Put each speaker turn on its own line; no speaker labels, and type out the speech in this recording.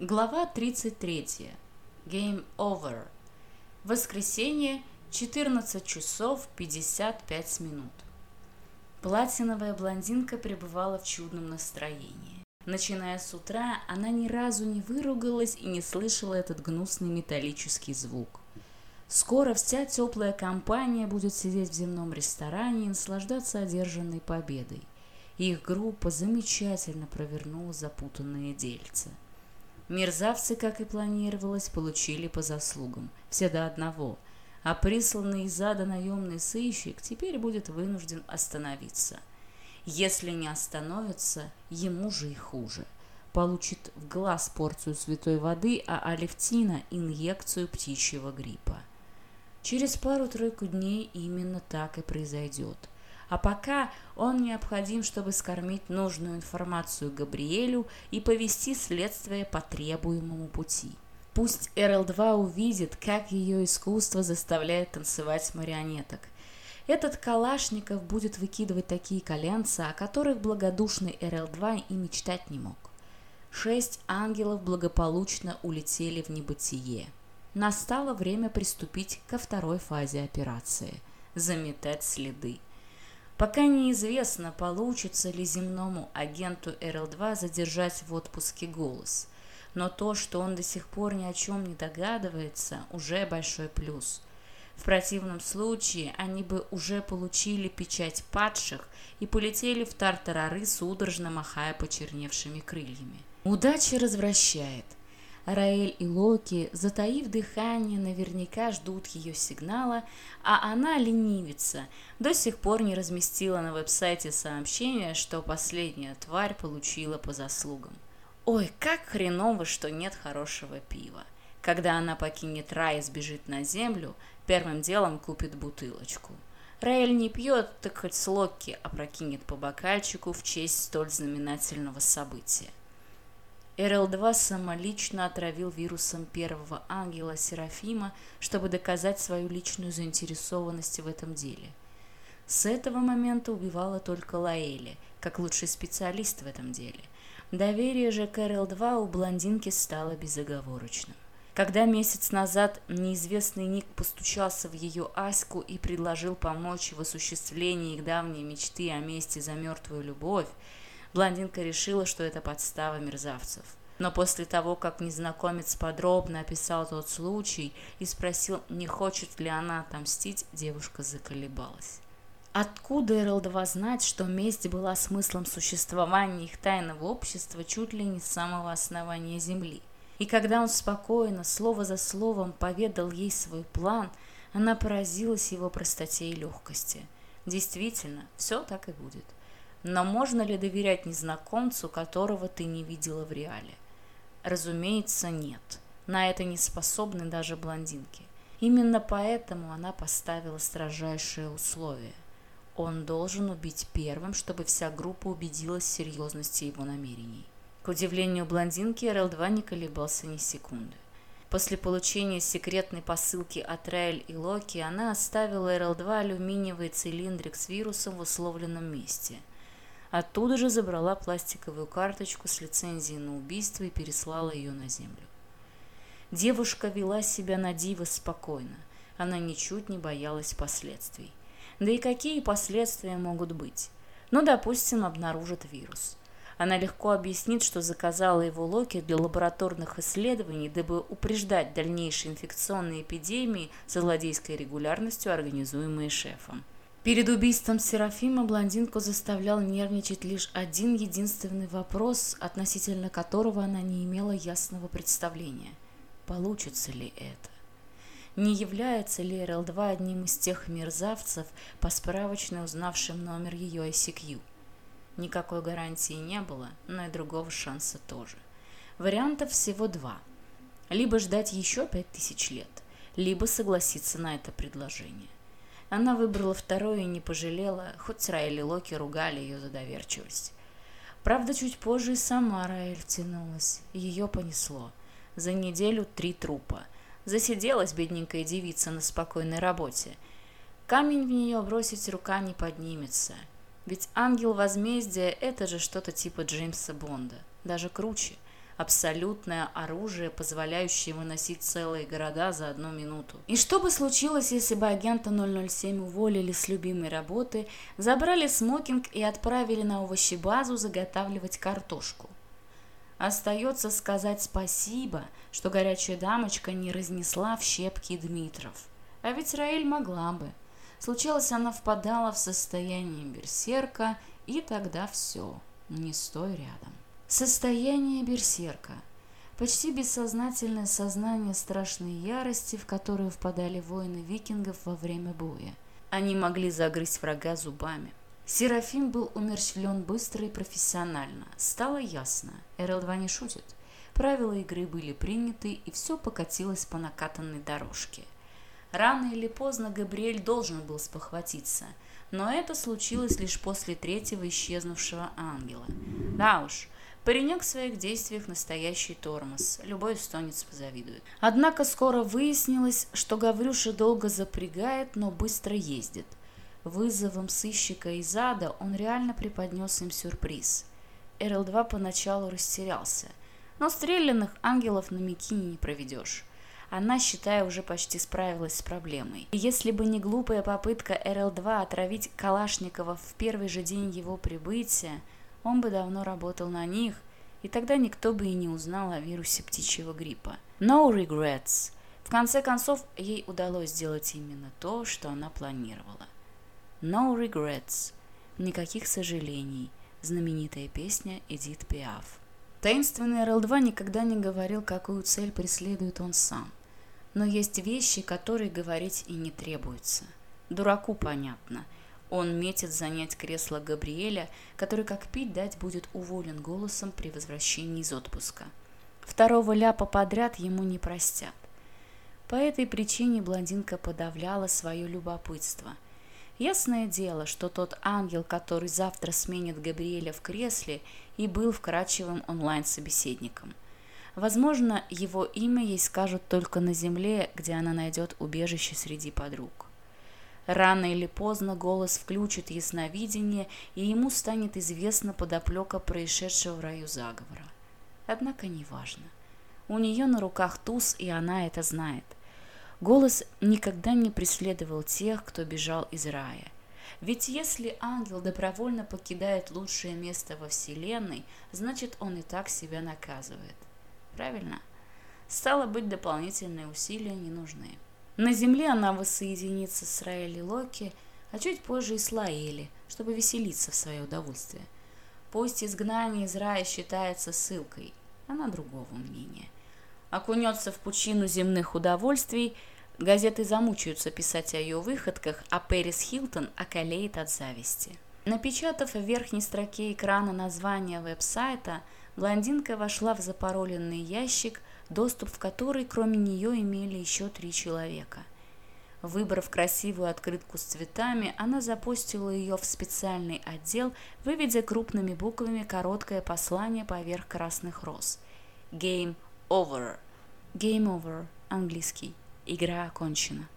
Глава 33. Game Over. Воскресенье, 14 часов 55 минут. Платиновая блондинка пребывала в чудном настроении. Начиная с утра, она ни разу не выругалась и не слышала этот гнусный металлический звук. Скоро вся теплая компания будет сидеть в земном ресторане и наслаждаться одержанной победой. Их группа замечательно провернула запутанные дельцы. дельцы – Мерзавцы, как и планировалось, получили по заслугам, все до одного, а присланный из ада наемный сыщик теперь будет вынужден остановиться. Если не остановится, ему же и хуже. Получит в глаз порцию святой воды, а Алевтина – инъекцию птичьего гриппа. Через пару-тройку дней именно так и произойдет – а А пока он необходим, чтобы скормить нужную информацию Габриэлю и повести следствие по требуемому пути. Пусть РЛ-2 увидит, как ее искусство заставляет танцевать марионеток. Этот Калашников будет выкидывать такие коленца, о которых благодушный РЛ-2 и мечтать не мог. Шесть ангелов благополучно улетели в небытие. Настало время приступить ко второй фазе операции – заметать следы. Пока неизвестно, получится ли земному агенту РЛ-2 задержать в отпуске голос. Но то, что он до сих пор ни о чем не догадывается, уже большой плюс. В противном случае они бы уже получили печать падших и полетели в тартарары, судорожно махая почерневшими крыльями. Удача развращает. Раэль и Локи, затаив дыхание, наверняка ждут ее сигнала, а она ленивится. До сих пор не разместила на веб-сайте сообщение, что последняя тварь получила по заслугам. Ой, как хреново, что нет хорошего пива. Когда она покинет рай и сбежит на землю, первым делом купит бутылочку. Раэль не пьет, так хоть с Локи опрокинет по бокальчику в честь столь знаменательного события. РЛ-2 самолично отравил вирусом первого ангела Серафима, чтобы доказать свою личную заинтересованность в этом деле. С этого момента убивала только Лаэли, как лучший специалист в этом деле. Доверие же к РЛ-2 у блондинки стало безоговорочным. Когда месяц назад неизвестный Ник постучался в ее Аську и предложил помочь в осуществлении их давней мечты о месте за мертвую любовь, Блондинка решила, что это подстава мерзавцев. Но после того, как незнакомец подробно описал тот случай и спросил, не хочет ли она отомстить, девушка заколебалась. Откуда РЛ-2 знать, что месть была смыслом существования их тайного общества чуть ли не с самого основания Земли? И когда он спокойно, слово за словом, поведал ей свой план, она поразилась его простоте и легкости. Действительно, все так и будет. Но можно ли доверять незнакомцу, которого ты не видела в реале? Разумеется, нет. На это не способны даже блондинки. Именно поэтому она поставила строжайшее условие. Он должен убить первым, чтобы вся группа убедилась в серьезности его намерений. К удивлению блондинки, РЛ-2 не колебался ни секунды. После получения секретной посылки от Раэль и Локи она оставила РЛ-2 алюминиевый цилиндрик с вирусом в условленном месте – оттуда же забрала пластиковую карточку с лицензией на убийство и переслала ее на землю. Девушка вела себя на диво спокойно, она ничуть не боялась последствий. Да и какие последствия могут быть? Ну, допустим, обнаружат вирус. Она легко объяснит, что заказала его Локи для лабораторных исследований, дабы упреждать дальнейшие инфекционные эпидемии со злодейской регулярностью, организуемые шефом. Перед убийством Серафима блондинку заставлял нервничать лишь один единственный вопрос, относительно которого она не имела ясного представления. Получится ли это? Не является ли РЛ-2 одним из тех мерзавцев, по справочной узнавшим номер ее ICQ? Никакой гарантии не было, но и другого шанса тоже. Вариантов всего два. Либо ждать еще пять тысяч лет, либо согласиться на это предложение. Она выбрала вторую и не пожалела, хоть с Раэль Локи ругали ее за доверчивость. Правда, чуть позже и сама Раэль тянулась, ее понесло. За неделю три трупа. Засиделась бедненькая девица на спокойной работе. Камень в нее бросить рука не поднимется. Ведь ангел возмездия – это же что-то типа Джеймса Бонда, даже круче – абсолютное оружие, позволяющее выносить целые города за одну минуту. И что бы случилось, если бы агента 007 уволили с любимой работы, забрали смокинг и отправили на овощебазу заготавливать картошку? Остается сказать спасибо, что горячая дамочка не разнесла в щепки Дмитров. А ведь Раэль могла бы. Случалось, она впадала в состояние берсерка, и тогда все, не стой рядом. Состояние берсерка. Почти бессознательное сознание страшной ярости, в которую впадали воины викингов во время боя. Они могли загрызть врага зубами. Серафим был умерщвлен быстро и профессионально. Стало ясно, РЛ-2 не шутит. Правила игры были приняты, и все покатилось по накатанной дорожке. Рано или поздно Габриэль должен был спохватиться, но это случилось лишь после третьего исчезнувшего ангела. Да уж, Паренек в своих действиях настоящий тормоз, любой эстонец позавидует. Однако скоро выяснилось, что Гаврюша долго запрягает, но быстро ездит. Вызовом сыщика из ада он реально преподнес им сюрприз. РЛ-2 поначалу растерялся, но стрелянных ангелов на Микине не проведешь. Она, считая, уже почти справилась с проблемой. И если бы не глупая попытка РЛ-2 отравить Калашникова в первый же день его прибытия, Он бы давно работал на них, и тогда никто бы и не узнал о вирусе птичьего гриппа. No regrets. В конце концов, ей удалось сделать именно то, что она планировала. No regrets. Никаких сожалений. Знаменитая песня Эдит Пиаф. Таинственный РЛ-2 никогда не говорил, какую цель преследует он сам. Но есть вещи, которые говорить и не требуется. Дураку понятно – он метит занять кресло Габриэля, который, как пить дать, будет уволен голосом при возвращении из отпуска. Второго ляпа подряд ему не простят. По этой причине блондинка подавляла свое любопытство. Ясное дело, что тот ангел, который завтра сменит Габриэля в кресле, и был вкрадчивым онлайн-собеседником. Возможно, его имя ей скажут только на земле, где она найдет убежище среди подруг. Рано или поздно голос включит ясновидение, и ему станет известна подоплека происшедшего в раю заговора. Однако неважно. У нее на руках туз, и она это знает. Голос никогда не преследовал тех, кто бежал из рая. Ведь если ангел добровольно покидает лучшее место во Вселенной, значит он и так себя наказывает. Правильно? Стало быть, дополнительные усилия не нужны. На земле она воссоединится с Раэли Локи, а чуть позже и с Лаэли, чтобы веселиться в свое удовольствие. Пусть изгнание из рая считается ссылкой, она другого мнения. Окунется в пучину земных удовольствий, газеты замучаются писать о ее выходках, а Пэрис Хилтон околеет от зависти. Напечатав в верхней строке экрана название веб-сайта, блондинка вошла в запароленный ящик, доступ в который кроме нее имели еще три человека. Выбрав красивую открытку с цветами, она запустила ее в специальный отдел, выведя крупными буквами короткое послание поверх красных роз. Game over. Game over. Английский. Игра окончена.